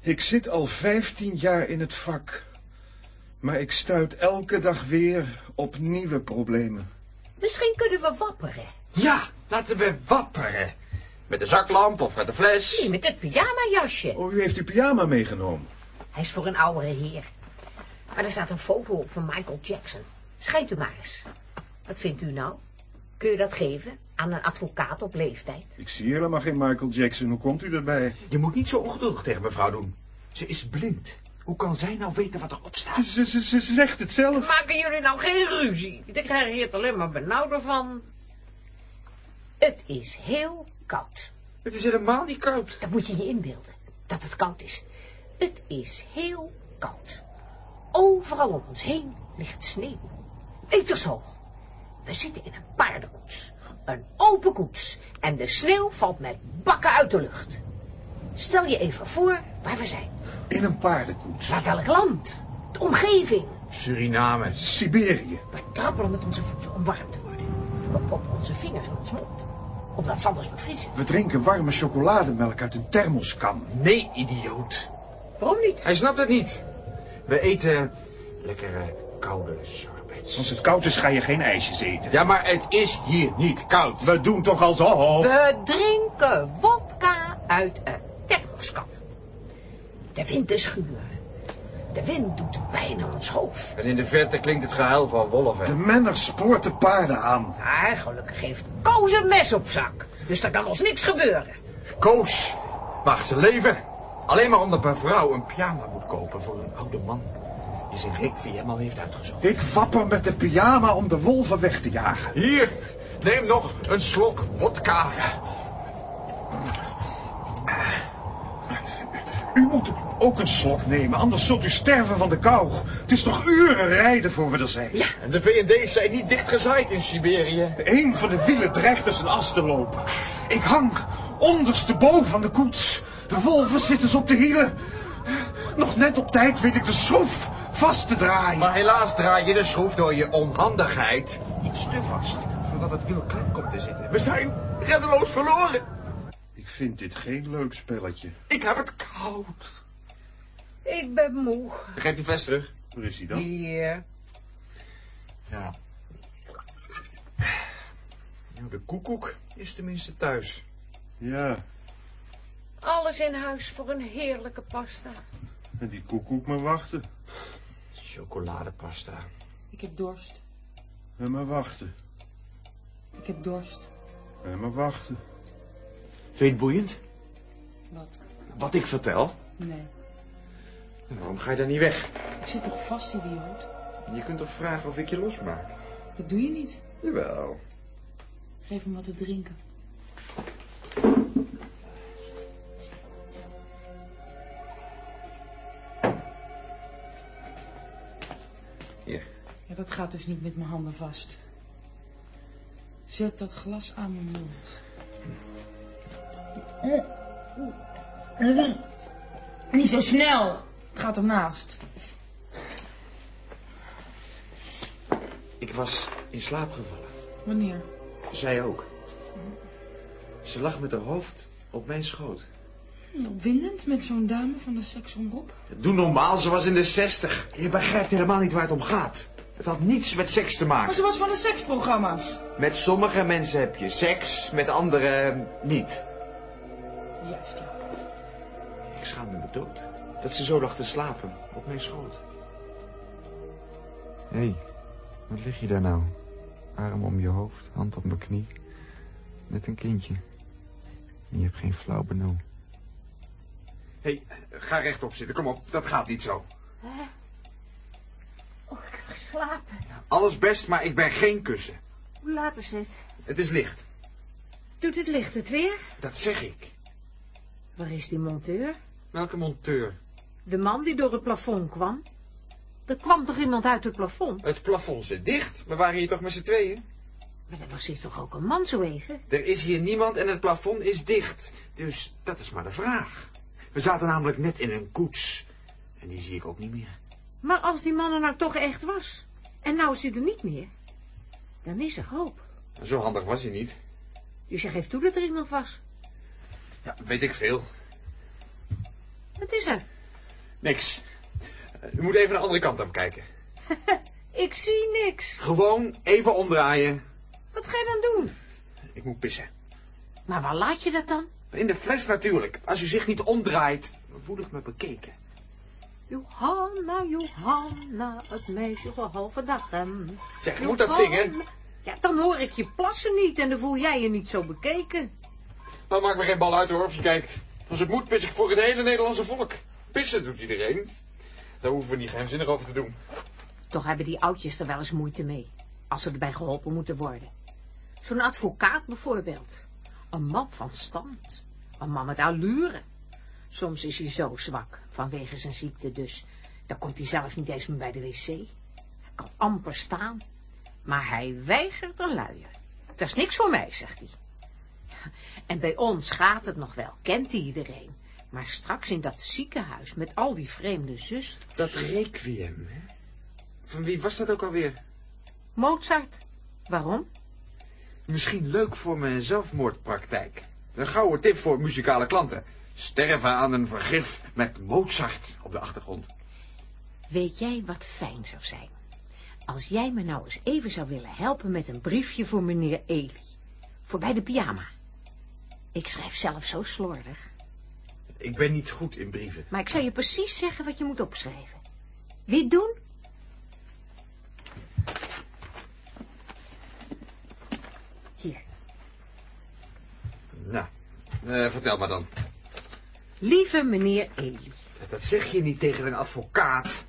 Ik zit al vijftien jaar in het vak, maar ik stuit elke dag weer op nieuwe problemen. Misschien kunnen we wapperen. Ja, laten we wapperen. Met de zaklamp of met de fles. Nee, met het pyjamajasje. Oh, u heeft uw pyjama meegenomen. Hij is voor een oudere heer. Maar er staat een foto op van Michael Jackson. Schijt u maar eens. Wat vindt u nou? Kun je dat geven aan een advocaat op leeftijd? Ik zie helemaal geen Michael Jackson. Hoe komt u erbij? Je moet niet zo ongeduldig tegen mevrouw doen. Ze is blind. Hoe kan zij nou weten wat erop staat? Ze, ze, ze zegt het zelf. Maken jullie nou geen ruzie? Ik krijg hier het alleen maar benauwder van. Het is heel koud. Het is helemaal niet koud. Dat moet je je inbeelden, dat het koud is. Het is heel koud. Overal om ons heen ligt sneeuw. Metershoog. We zitten in een paardenkoets. Een open koets. En de sneeuw valt met bakken uit de lucht. Stel je even voor waar we zijn. In een paardenkoets. Maar welk land? De omgeving. Suriname. Siberië. We trappelen met onze voeten om warm te worden. Op, op onze vingers en ons mond. Omdat het anders bevriezen. We drinken warme chocolademelk uit een thermoskan. Nee, idioot. Waarom niet? Hij snapt het niet. We eten lekkere koude sorbets. Als het koud is, ga je geen ijsjes eten. Ja, maar het is hier niet koud. We doen toch alsof. We drinken wodka uit een thermoskan. De wind is guur. De wind doet pijn aan ons hoofd. En in de verte klinkt het gehuil van wolven. De menner spoort de paarden aan. Maar gelukkig heeft Koos een mes op zak. Dus er kan ons niks gebeuren. Koos wacht zijn leven. Alleen maar omdat mijn vrouw een pyjama moet kopen voor een oude man. Die zijn requiem al heeft uitgezocht. Ik wapper met de pyjama om de wolven weg te jagen. Hier, neem nog een slok wodka. U moet ook een slok nemen, anders zult u sterven van de kou. Het is nog uren rijden voor we er zijn. Ja. En de V&D's zijn niet dichtgezaaid in Siberië. Een van de wielen dreigt dus een as te lopen. Ik hang ondersteboven aan de koets. De wolven zitten ze op de hielen. Nog net op tijd weet ik de schroef vast te draaien. Maar helaas draai je de schroef door je onhandigheid iets te vast. Zodat het wiel klem komt te zitten. We zijn reddeloos verloren. Ik vind dit geen leuk spelletje. Ik heb het koud. Ik ben moe. Geef die fles terug. Waar is hij dan? Hier. Ja. De koekoek is tenminste thuis. Ja, Alles in huis voor een heerlijke pasta. en die koekoek maar wachten. Chocoladepasta. Ik heb dorst. En maar wachten. Ik heb dorst. En maar wachten. Vind je het boeiend? Wat? Wat ik vertel? Nee. En waarom ga je dan niet weg? Ik zit toch vast, idioot? Je kunt toch vragen of ik je losmaak? Dat doe je niet. Jawel. Geef hem wat te drinken. Ja, dat gaat dus niet met mijn handen vast. Zet dat glas aan mijn mond. Niet zo snel. Het gaat ernaast. Ik was in slaap gevallen. Wanneer? Zij ook. Ze lag met haar hoofd op mijn schoot. Opwindend met zo'n dame van de seks omroep. Doe normaal, ze was in de zestig. Je begrijpt helemaal niet waar het om gaat. Het had niets met seks te Maar maken. ze was van de seksprogramma's. Met sommige mensen heb je seks, met anderen niet. Juist, ja. Ik schaamde me dood. Dat ze zo lag te slapen op mijn schoot. Hé, hey, wat lig je daar nou? Arm om je hoofd, hand op mijn knie. Net een kindje. En je hebt geen flauw benul. Hé, hey, ga rechtop zitten. Kom op, dat gaat niet zo. Geslapen. Alles best, maar ik ben geen kussen. Hoe laat is het? Het is licht. Doet het licht het weer? Dat zeg ik. Waar is die monteur? Welke monteur? De man die door het plafond kwam. Er kwam toch iemand uit het plafond? Het plafond zit dicht. We waren hier toch met z'n tweeën? Maar er was hier toch ook een man zo even? Er is hier niemand en het plafond is dicht. Dus dat is maar de vraag. We zaten namelijk net in een koets. En die zie ik ook niet meer. Maar als die man er nou toch echt was, en nou is hij er niet meer, dan is er hoop. Zo handig was hij niet. Dus je geeft toe dat er iemand was. Ja, weet ik veel. Wat is er? Niks. Eh, U moet even de andere kant op kijken. Ik zie niks. Gewoon even omdraaien. Wat ga je dan doen? Ik moet pissen. Maar waar laat je dat dan? In de fles natuurlijk. Als u zich niet omdraait, voel ik me bekeken. Johanna, Johanna, het meisje van halve dag. hem. Zeg, je moet dat zingen. Ja, dan hoor ik je plassen niet en dan voel jij je niet zo bekeken. Nou, maakt me geen bal uit hoor, of je kijkt. Als het moet, pis ik voor het hele Nederlandse volk. Pissen doet iedereen. Daar hoeven we niet geheimzinnig over te doen. Toch hebben die oudjes er wel eens moeite mee, als ze erbij geholpen moeten worden. Zo'n advocaat bijvoorbeeld. Een man van stand. Een man met allure. Soms is hij zo zwak, vanwege zijn ziekte dus. Dan komt hij zelf niet eens meer bij de wc. Hij kan amper staan. Maar hij weigert een luier. Dat is niks voor mij, zegt hij. En bij ons gaat het nog wel, kent hij iedereen. Maar straks in dat ziekenhuis met al die vreemde zusters. Dat requiem, hè? Van wie was dat ook alweer? Mozart. Waarom? Misschien leuk voor mijn zelfmoordpraktijk. Een gouden tip voor muzikale klanten. Sterven aan een vergif met Mozart op de achtergrond. Weet jij wat fijn zou zijn? Als jij me nou eens even zou willen helpen met een briefje voor meneer Eli. Voor bij de pyjama. Ik schrijf zelf zo slordig. Ik ben niet goed in brieven. Maar ik zal je precies zeggen wat je moet opschrijven. Het doen? Hier. Nou, eh, vertel maar dan. Lieve meneer Eli. Dat zeg je niet tegen een advocaat.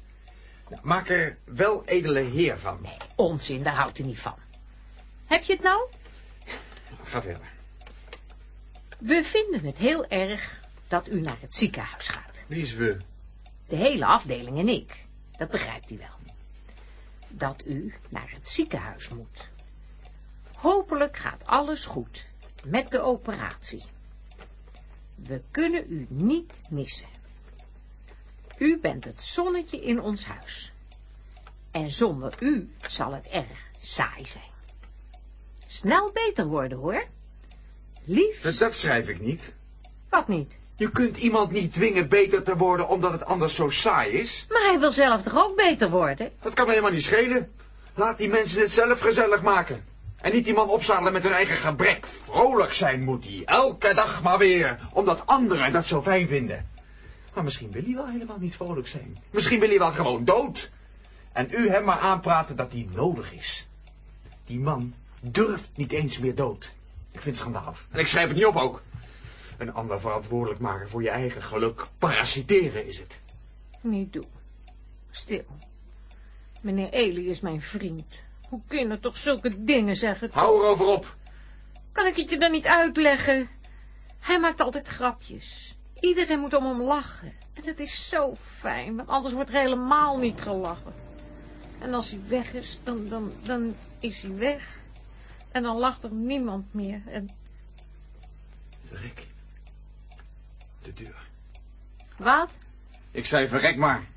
Nou, maak er wel edele heer van. Nee, onzin, daar houdt hij niet van. Heb je het nou? Ga verder. We vinden het heel erg dat u naar het ziekenhuis gaat. Wie is we? De hele afdeling en ik. Dat begrijpt u wel. Dat u naar het ziekenhuis moet. Hopelijk gaat alles goed met de operatie. We kunnen u niet missen. U bent het zonnetje in ons huis. En zonder u zal het erg saai zijn. Snel beter worden, hoor. Lief. Dat, dat schrijf ik niet. Wat niet? Je kunt iemand niet dwingen beter te worden omdat het anders zo saai is. Maar hij wil zelf toch ook beter worden? Dat kan me helemaal niet schelen. Laat die mensen het zelf gezellig maken. En niet die man opzadelen met hun eigen gebrek. Vrolijk zijn moet hij, elke dag maar weer. Omdat anderen dat zo fijn vinden. Maar misschien wil hij wel helemaal niet vrolijk zijn. Misschien wil hij wel gewoon dood. En u hem maar aanpraten dat hij nodig is. Die man durft niet eens meer dood. Ik vind het schandalig. En ik schrijf het niet op ook. Een ander verantwoordelijk maken voor je eigen geluk. Parasiteren is het. Niet doen. Stil. Meneer Eli is mijn vriend. Hoe kun je toch zulke dingen zeggen? Hou erover op. Kan ik het je dan niet uitleggen? Hij maakt altijd grapjes. Iedereen moet om hem lachen. En dat is zo fijn, want anders wordt er helemaal niet gelachen. En als hij weg is, dan, dan, dan is hij weg. En dan lacht er niemand meer. En Rick. De deur. wat? Ik zei verrek maar.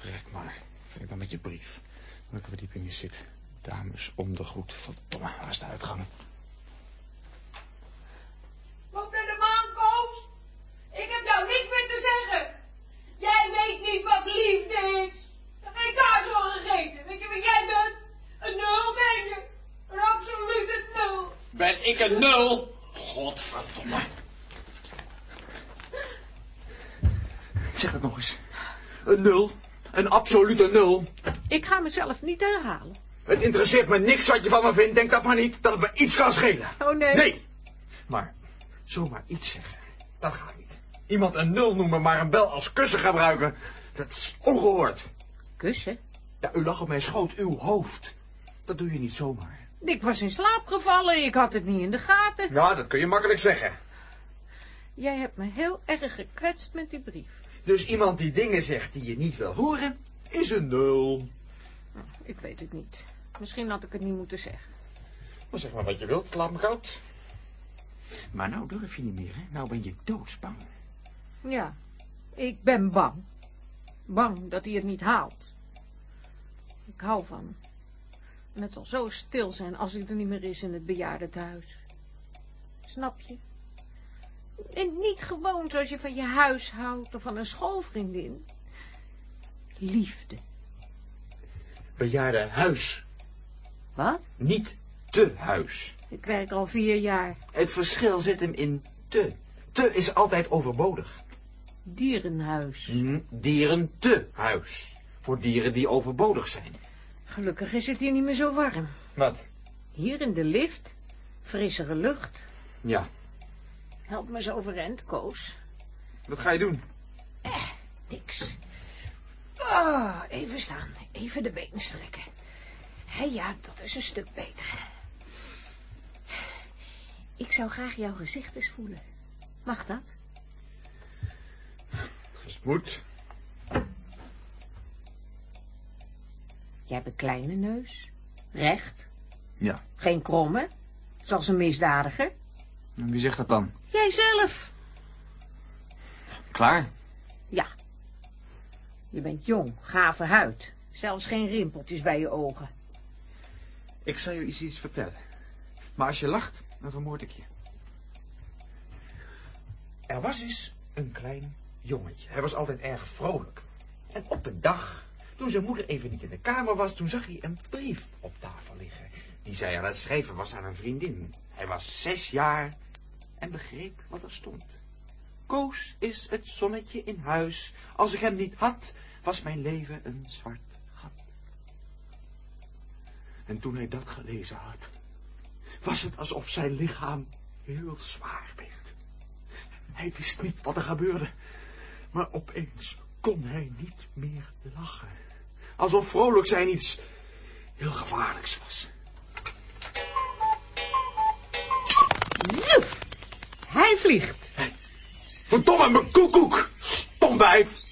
Verrek maar. Verrek dan met je brief. Welke verdieping je zit. Dames ondergoed. Verdomme, waar is de uitgang? Loop naar de maan, Koos. Ik heb nou niks meer te zeggen. Jij weet niet wat liefde is. Dat heb ik daar zo gegeten. Weet je wat jij bent? Een nul ben je. Een absolute nul. Ben ik een nul? Godverdomme. Zeg het nog eens. Een nul. Een absolute nul. Ik ga mezelf niet herhalen. Het interesseert me niks wat je van me vindt. Denk dat maar niet dat het me iets kan schelen. Oh nee. Nee. Maar zomaar iets zeggen, dat gaat niet. Iemand een nul noemen, maar een bel als kussen gebruiken, dat is ongehoord. Kussen? Ja, u lag op mijn schoot, uw hoofd. Dat doe je niet zomaar. Ik was in slaap gevallen. Ik had het niet in de gaten. Ja, dat kun je makkelijk zeggen. Jij hebt me heel erg gekwetst met die brief. Dus iemand die dingen zegt die je niet wil horen, is een nul. Ik weet het niet. Misschien had ik het niet moeten zeggen. Maar zeg maar wat je wilt, laat me goud. Maar nou durf je niet meer, hè? Nou ben je doodsbang. Ja, ik ben bang. Bang dat hij het niet haalt. Ik hou van hem. En het zal zo stil zijn als hij er niet meer is in het bejaardentehuis. Snap je? En niet gewoon zoals je van je huis houdt of van een schoolvriendin. Liefde. Bejaarde huis, Wat? niet te huis. Ik werk al vier jaar. Het verschil zit hem in te. Te is altijd overbodig. Dierenhuis. Hm, Dieren te huis. Voor dieren die overbodig zijn. Gelukkig is het hier niet meer zo warm. Wat? Hier in de lift. Frissere lucht. Ja, Help me eens overeind, Koos. wat ga je doen? Niks. Ah, even staan. Even de benen strekken. Hé, ja, dat is een stuk beter. Ik zou graag jouw gezicht eens voelen. Mag dat? Als het moet. Jij hebt een kleine neus. Recht. Ja. Geen kromme. Zoals een misdadiger. En wie zegt dat dan? Jijzelf. Klaar. Ja. Je bent jong, gave huid. Zelfs geen rimpeltjes bij je ogen. Ik zal je iets, iets vertellen. Maar als je lacht, dan vermoord ik je. Er was eens een klein jongetje. Hij was altijd erg vrolijk. En op een dag, toen zijn moeder even niet in de kamer was, toen zag hij een brief op tafel liggen. Die zij aan het schrijven was aan een vriendin. Hij was zes jaar en begreep wat er stond. Koos is het zonnetje in huis. Als ik hem niet had, was mijn leven een zwart gat. En toen hij dat gelezen had, was het alsof zijn lichaam heel zwaar werd. Hij wist niet wat er gebeurde, maar opeens kon hij niet meer lachen. Alsof vrolijk zijn iets heel gevaarlijks was. Hij vliegt. Verdomme, mijn koekoek! Stomwijf!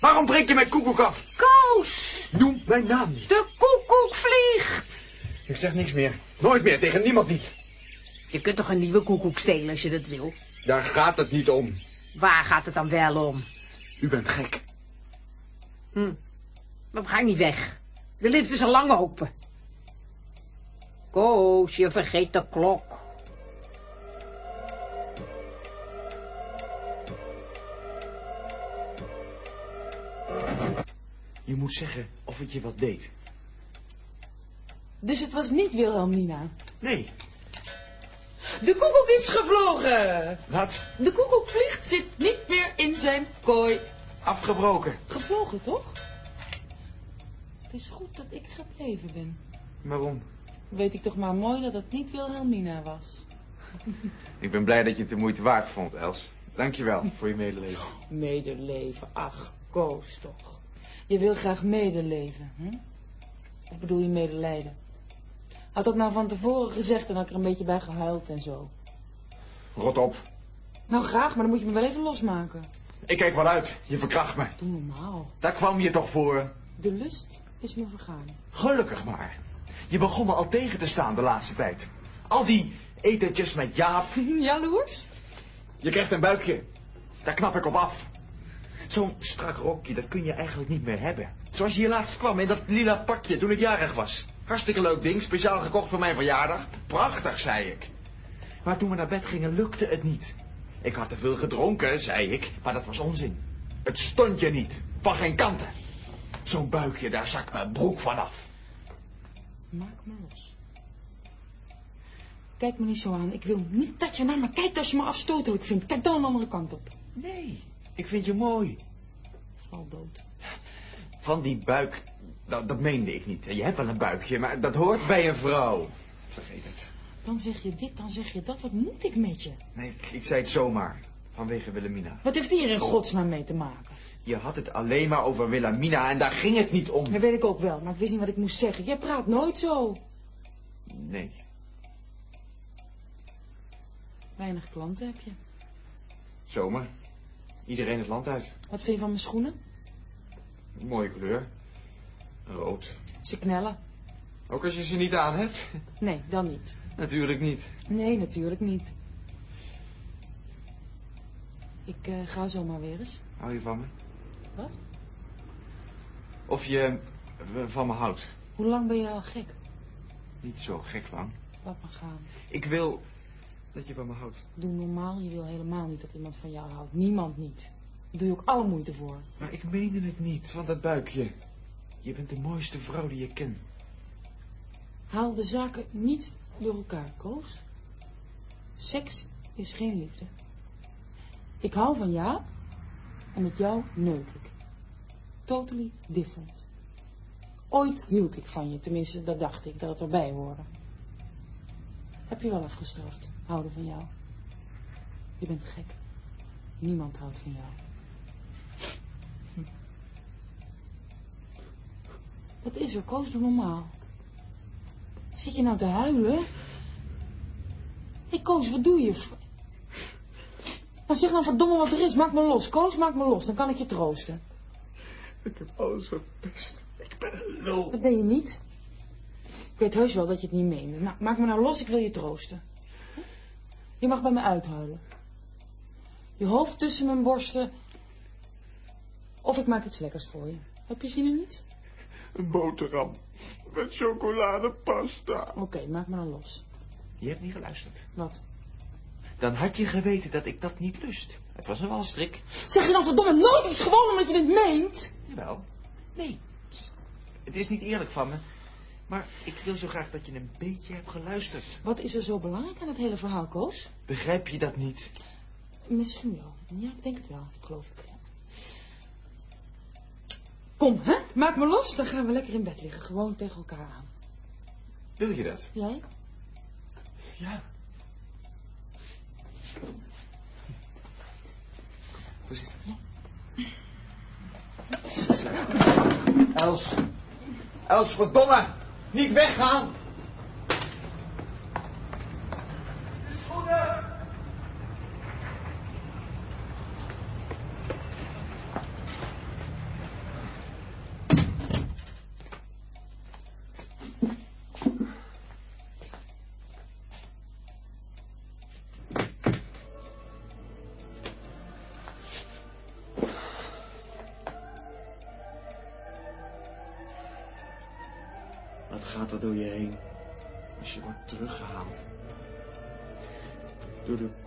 Waarom breek je mijn koekoek af? Koos! Noem mijn naam niet. De koekoek vliegt! Ik zeg niks meer. Nooit meer, tegen niemand niet. Je kunt toch een nieuwe koekoek stelen als je dat wil? Daar gaat het niet om. Waar gaat het dan wel om? U bent gek. Hm. Dan ga ik niet weg. De lift is al lang open. Koos, je vergeet de klok. Je moet zeggen of het je wat deed. Dus het was niet Wilhelmina. Nee. De koekoek is gevlogen. Wat? De koekoek vliegt, zit niet meer in zijn kooi. Afgebroken. Gevlogen, toch? Het is goed dat ik gebleven ben. Waarom? Weet ik toch maar mooi dat het niet Wilhelmina was. Ik ben blij dat je het de moeite waard vond, Els. Dankjewel voor je medeleven. Medeleven, ach, Koos toch. Je wil graag medeleven, hè? Of bedoel je medelijden? Had dat nou van tevoren gezegd en had ik er een beetje bij gehuild en zo. Rot op. Nou graag, maar dan moet je me wel even losmaken. Ik kijk wel uit. Je verkracht me. Doe normaal. Daar kwam je toch voor? De lust is me vergaan. Gelukkig maar. Je begon me al tegen te staan de laatste tijd. Al die etentjes met Jaap. Jaloers? Je krijgt een buikje. Daar knap ik op af. Zo'n strak rokje, dat kun je eigenlijk niet meer hebben. Zoals je hier laatst kwam in dat lila pakje toen ik jarig was. Hartstikke leuk ding, speciaal gekocht voor mijn verjaardag. Prachtig, zei ik. Maar toen we naar bed gingen, lukte het niet. Ik had te veel gedronken, zei ik, maar dat was onzin. Het stond je niet, van geen kanten. Zo'n buikje, daar zakt mijn broek vanaf. Maak me los. Kijk me niet zo aan. Ik wil niet dat je naar me kijkt als je me afstotelijk vindt. Kijk dan een andere kant op. Nee, ik vind je mooi. Val dood. Van die buik, dat, dat meende ik niet. Je hebt wel een buikje, maar dat hoort bij een vrouw. Vergeet het. Dan zeg je dit, dan zeg je dat. Wat moet ik met je? Nee, ik, ik zei het zomaar. Vanwege Wilhelmina. Wat heeft die er in godsnaam mee te maken? Je had het alleen maar over Wilhelmina en daar ging het niet om. Dat weet ik ook wel, maar ik wist niet wat ik moest zeggen. Jij praat nooit zo. Nee. Weinig klanten heb je. Zomer. Iedereen het land uit. Wat vind je van mijn schoenen? Mooie kleur. Rood. Ze knellen. Ook als je ze niet aan hebt? Nee, dan niet. Natuurlijk niet. Nee, natuurlijk niet. Ik eh, ga zomaar weer eens. Hou je van me? Wat? Of je eh, van me houdt. Hoe lang ben je al gek? Niet zo gek lang. Laat maar gaan. Ik wil dat je van me houdt. Doe normaal, je wil helemaal niet dat iemand van jou houdt. Niemand niet. Daar doe je ook alle moeite voor. Maar ik meende het niet, van dat buikje. Je bent de mooiste vrouw die je ken. Haal de zaken niet door elkaar, Koos. Seks is geen liefde. Ik hou van jou en met jou neuk ik. Totally different. Ooit hield ik van je, tenminste dat dacht ik, dat het erbij hoorde. Heb je wel afgestraft, houden van jou. Je bent gek. Niemand houdt van jou. Wat is er, Koos, doe normaal. Zit je nou te huilen? Hé, Koos, wat doe je? Nou, zeg dan verdomme wat er is. Maak me los. Koos, maak me los. Dan kan ik je troosten. Ik heb alles verpest. Ik ben een lul. Dat ben je niet. Ik weet heus wel dat je het niet meende. Nou, maak me nou los. Ik wil je troosten. Je mag bij me uithuilen. Je hoofd tussen mijn borsten. Of ik maak iets lekkers voor je. Heb je zin in iets? Een boterham met chocoladepasta. Oké, maak me dan los. Je hebt niet geluisterd. Wat? Dan had je geweten dat ik dat niet lust. Het was een walstrik. Zeg je dan verdomme nooit iets gewoon omdat je dit meent? Jawel. Nee. Het is niet eerlijk van me. Maar ik wil zo graag dat je een beetje hebt geluisterd. Wat is er zo belangrijk aan het hele verhaal, Koos? Begrijp je dat niet? Misschien wel. Ja, ik denk het wel, geloof ik. Kom, hè? Maak me los, dan gaan we lekker in bed liggen. Gewoon tegen elkaar aan. Wil je dat? Jij? Ja. Voorzichtig. Els. Els, verdomme. Niet weggaan.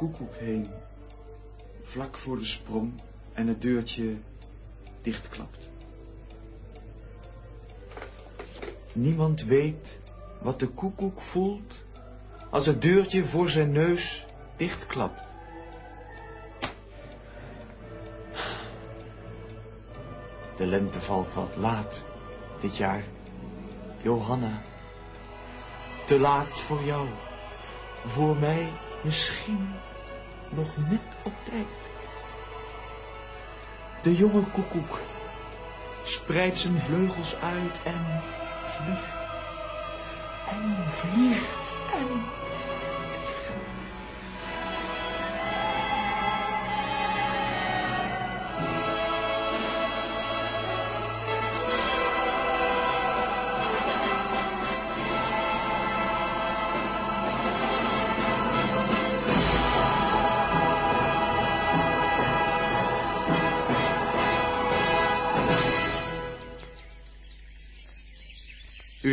Koekoek heen, vlak voor de sprong en het deurtje dichtklapt. Niemand weet wat de koekoek voelt als het deurtje voor zijn neus dichtklapt. De lente valt wat laat dit jaar. Johanna, te laat voor jou. Voor mij misschien nog net op tijd. De jonge koekoek spreidt zijn vleugels uit en vliegt. En vliegt en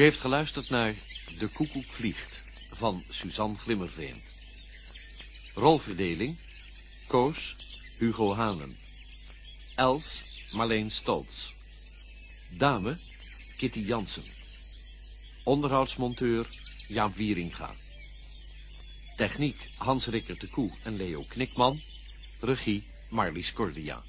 heeft geluisterd naar De Koekoek Vliegt van Suzanne Glimmerveen. Rolverdeling Koos Hugo Hanen. Els Marleen Stolz. Dame Kitty Jansen. Onderhoudsmonteur Jaap Wieringa. Techniek Hans Rikker de Koe en Leo Knikman. Regie Marlies Cordia.